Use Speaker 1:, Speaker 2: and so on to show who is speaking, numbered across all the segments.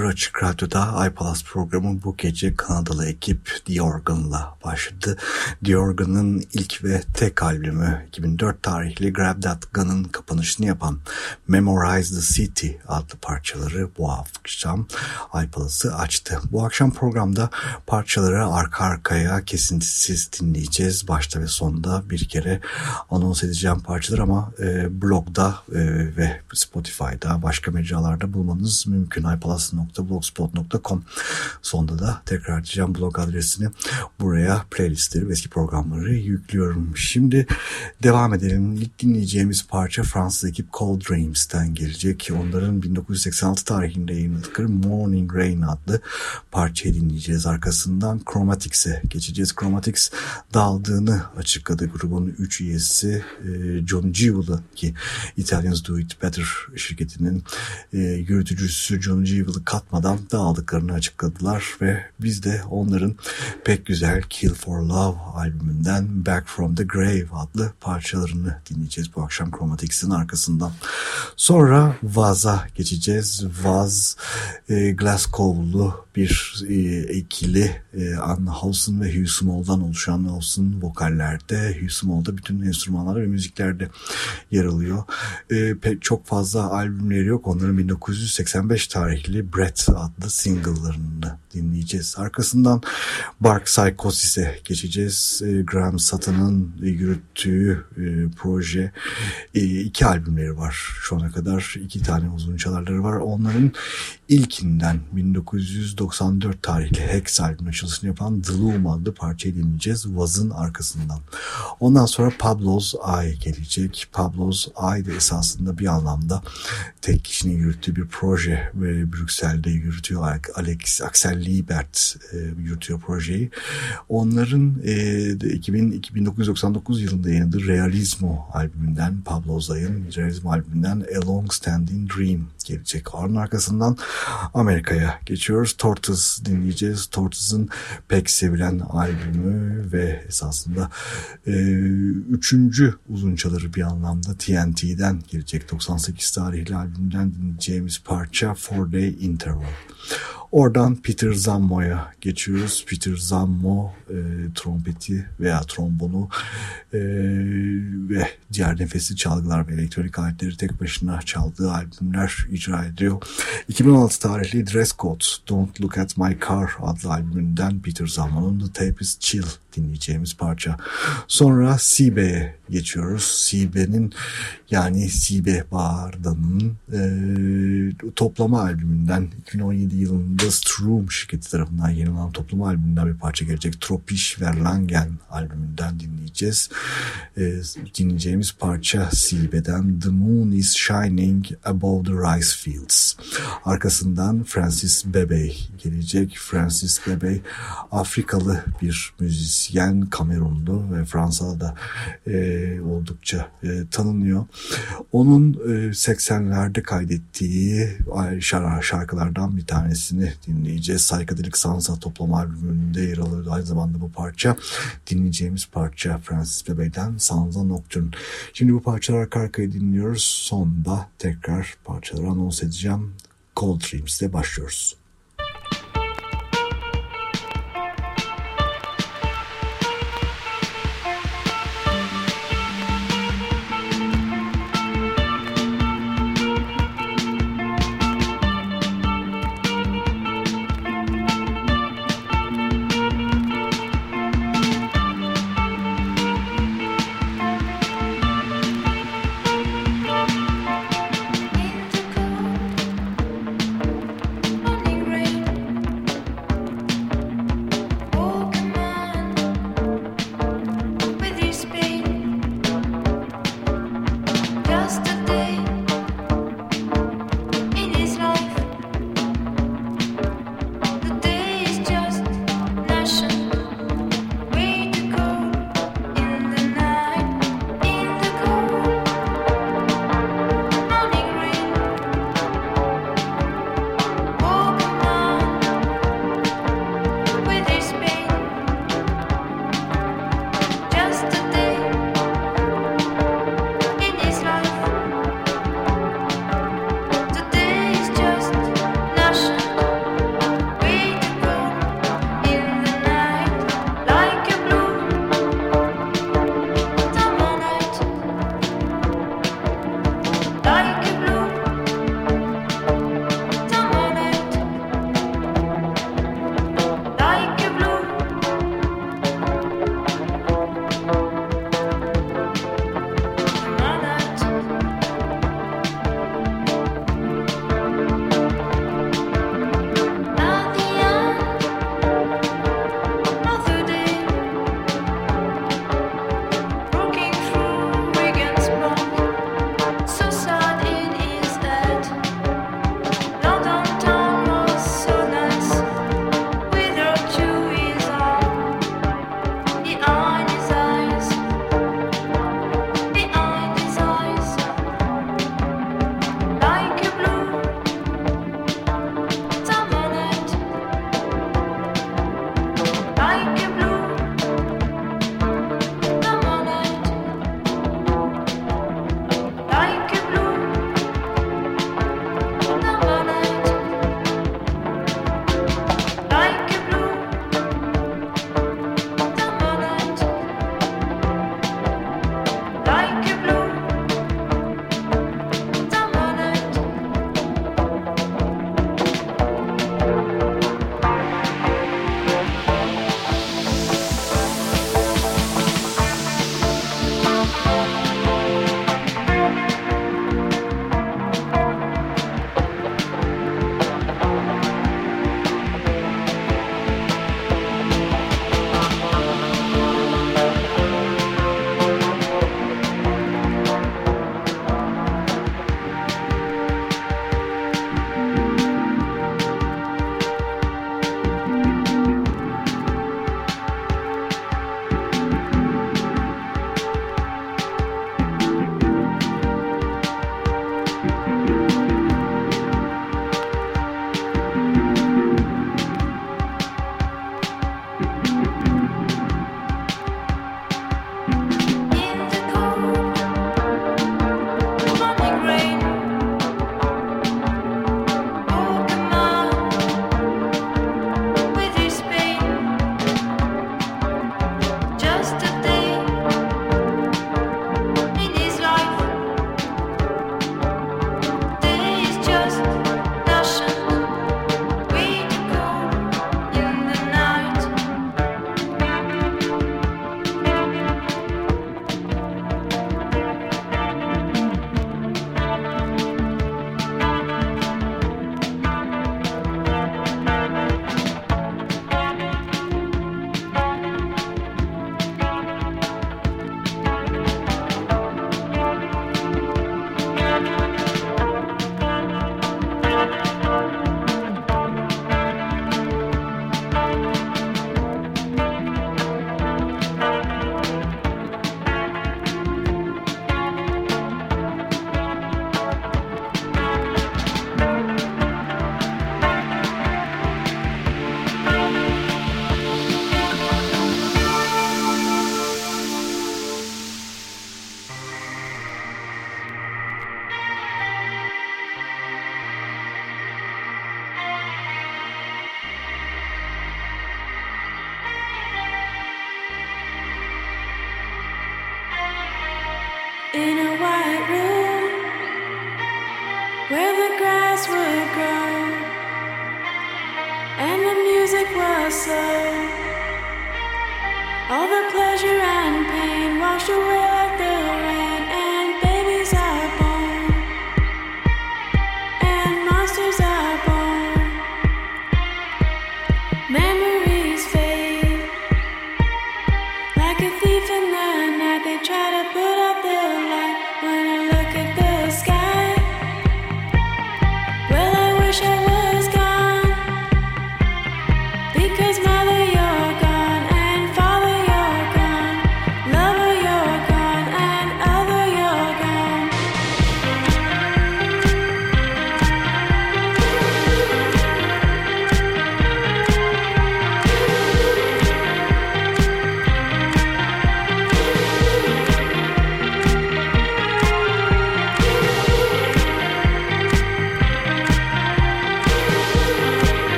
Speaker 1: Açık Radyo'da iPalas programı bu gece Kanadalı ekip The Organ'la başladı. The Organ'ın ilk ve tek albümü 2004 tarihli Grab That Gun'ın kapanışını yapan Memorize the City adlı parçaları bu akşam iPalas'ı açtı. Bu akşam programda parçaları arka arkaya kesintisiz dinleyeceğiz. Başta ve sonda bir kere anons edeceğim parçalar ama e, blogda e, ve Spotify'da başka mecralarda bulmanız mümkün. iPalas.blogspot.com Sonda da tekrar edeceğim blog adresini. Buraya playlistleri ve eski programları yüklüyorum. Şimdi devam edelim. İlk dinleyeceğimiz parça Fransız ekip Cold Dreams'ten gelecek. Onların 1986 tarihinde yayınladıkları Morning Rain adlı parçayı dinleyeceğiz. Arkasından Chromatics'e geçeceğiz. Chromatics daldığını açıkladı. Grubun 3 üyesi e, John Givel'ı ki Italians Do It Better şirketinin e, yürütücüsü John Givel'ı katmadan dağıldıklarını açıkladılar ve biz de onların pek güzel Kill for Love albümünden Back from the Grave adlı parçalarını dinleyeceğiz bu akşam Chromatics'in arkasından. Sonra Vaz'a geçeceğiz. Vaz e, Glasgow'lu bir e, ikili e, Anna Housen ve Hugh Small'dan oluşan Housen vokallerde, Hugh Small'da bütün enstrümanlar ve müziklerde yer alıyor. E, pek çok fazla albümleri yok. Onların 1985 tarihinde tarihli Brett adlı single'larını dinleyeceğiz. Arkasından Bark Psychosis'e geçeceğiz. E, Graham Sutton'ın yürüttüğü e, proje e, iki albümleri var şu ana kadar. iki tane uzun çalarları var. Onların ilkinden 1994 tarihli Hex albüm açılışını yapan The Loom adlı parçayı dinleyeceğiz. Vaz'ın arkasından. Ondan sonra Pablo's Eye gelecek. Pablo's Eye de esasında bir anlamda tek kişinin yürüttüğü bir proje ve Brüksel'de yürütüyor. Alex Axel Liebert e, yürütüyor projeyi. Onların e, 2000, 1999 yılında yayınladığı Realismo albümünden Pablo Zay'ın Realismo albümünden A Long Standing Dream gelecek. Onun arkasından Amerika'ya geçiyoruz. Tortoise dinleyeceğiz. Tortoise'ın pek sevilen albümü ve esasında e, üçüncü uzun çaları bir anlamda TNT'den gelecek. 98 tarihli albümden dinleyeceğimiz parça Four Day Interval. Oradan Peter Zammo'ya geçiyoruz. Peter Zammo e, trompeti veya trombonu e, ve diğer nefesli çalgılar ve elektronik aletleri tek başına çaldığı albümler icra ediyor. 2016 tarihli Dress Code Don't Look At My Car adlı albümünden Peter Zammo'nun The Tape Is Chill dinleyeceğimiz parça. Sonra Sibe'ye geçiyoruz. Sibe'nin yani Sibe Bağırdan'ın e, toplama albümünden 2017 yılında Strum şirketi tarafından yayınlanan toplama albümünden bir parça gelecek. Tropiş Verlangen albümünden dinleyeceğiz. E, dinleyeceğimiz parça Sibe'den The Moon is Shining Above the Rice Fields. Arkasından Francis Bebey gelecek. Francis Bebey Afrikalı bir müzisyen Kamerunlu ve Fransa'da da e, oldukça e, tanınıyor. Onun e, 80'lerde kaydettiği şarkılardan bir tanesini dinleyeceğiz. Psychedelic Sansa toplama albümünde yer alıyor aynı zamanda bu parça. Dinleyeceğimiz parça Francis Bebey'den Sansa Nocturne. Şimdi bu parçalar arka arkaya dinliyoruz. Sonda tekrar parçaları anons edeceğim. Cold Dreams'te başlıyoruz.
Speaker 2: Morning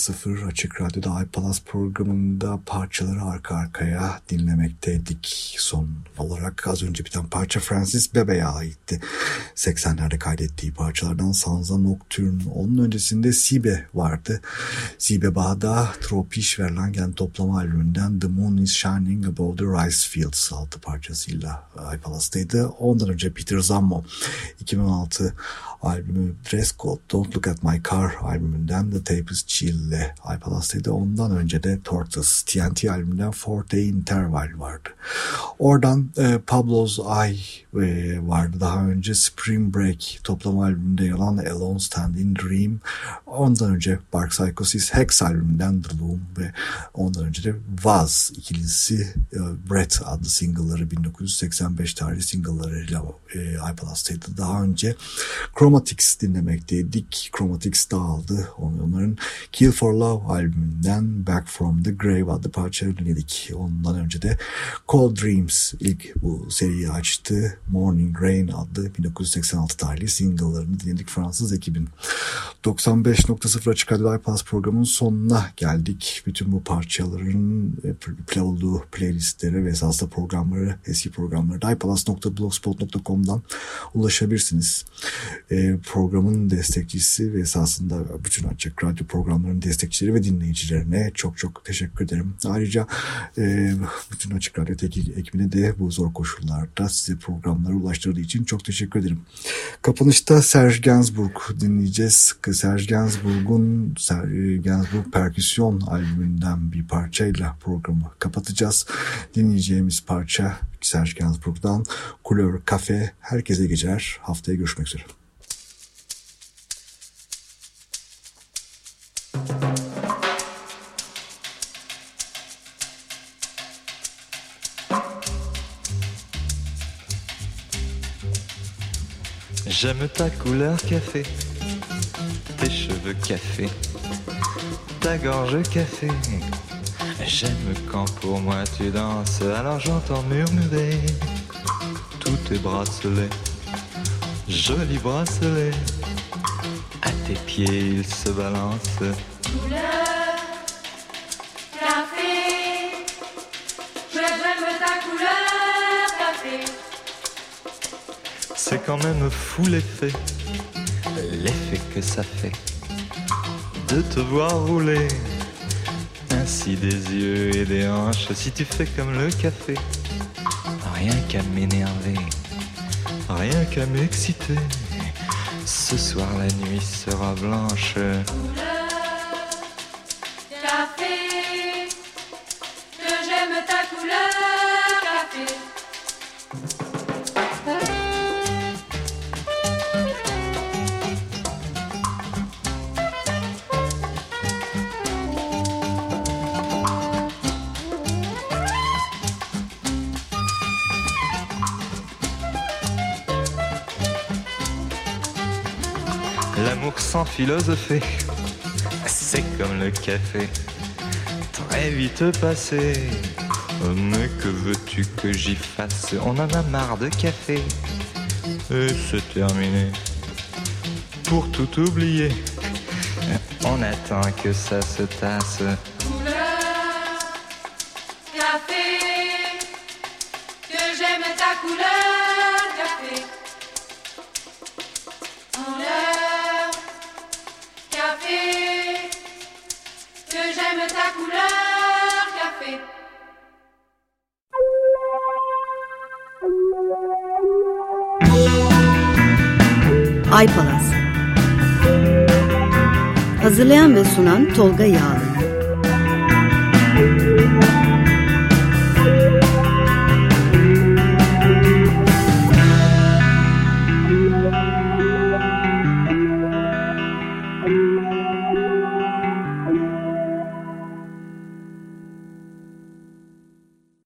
Speaker 1: 95.0 Açık Radyo'da iPalas programında parçaları arka arkaya dinlemekteydik. Son olarak az önce biten parça Francis Bebe'ye aitti. 80'lerde kaydettiği parçalardan Sansa Nocturne. Onun öncesinde Sibe vardı. Sibe Bağ'da Tropiş Verlangen toplama albümünden The Moon is Shining Above the Rice Fields altı parçasıyla iPalas'taydı. Ondan önce Peter Zammo 2016 albümü Dress Code Don't Look At My Car albümünden The Tape Is Chill ile iPalas'taydı. Ondan önce de Tortoise TNT albümünden Forte Interval vardı. Oradan e, Pablo's Eye e, vardı. Daha önce Spring Break toplama albümünde yer alan Alone Standing Dream. Ondan önce Bark Psychosis Hex albümünden The Loom ve ondan önce de Vaz ikilisi e, Brett adlı single'ları 1985 tarihli single'larıyla e, iPalas'taydı. Daha önce Chromatics dinlemekteydik. Chromatics dağıldı. Onların Kill for Love albümünden Back from the Grave adlı parçaları dinledik. Ondan önce de Cold Dreams ilk bu seriyi açtı. Morning Rain adlı 1986 tarihli single'larını dinledik Fransız ekibin. 95.0 Açık Radyo iPlus programının sonuna geldik. Bütün bu parçaların play olduğu playlistlere ve esasında programları, eski programları iPlus.blogspot.com'dan ulaşabilirsiniz. E, programın destekçisi ve esasında bütün Açık Radyo programlarının destekçileri ve dinleyicilerine çok çok teşekkür ederim. Ayrıca e, bütün Açık Radyo ekibine de bu zor koşullarda size programları ulaştırdığı için çok teşekkür ederim. Kapanışta Serge Gainsbourg dinleyeceğiz. Serge Gainsbourg'un Gainsbourg Perküsyon albümünden bir parçayla programı kapatacağız. Dinleyeceğimiz parça Serge Gainsbourg'dan Couleur Cafe. Herkese geceler. Haftaya görüşmek üzere.
Speaker 3: J'aime ta couleur café, tes cheveux café, ta gorge café. J'aime quand pour moi tu danses, alors j'entends murmurer tous tes bracelets, jolis bracelets. À tes pieds ils se balancent. Quand même fou l'effet, l'effet que ça fait de te voir rouler ainsi des yeux et des hanches. Si tu fais comme le café, rien qu'à m'énerver, rien qu'à m'exciter. Ce soir la nuit sera blanche. C'est comme le café, très vite passé. Mais que veux-tu que j'y fasse? On en a marre de café. Et c'est terminé. Pour tout oublier, on attend que ça se tasse.
Speaker 4: Tolga Yağlı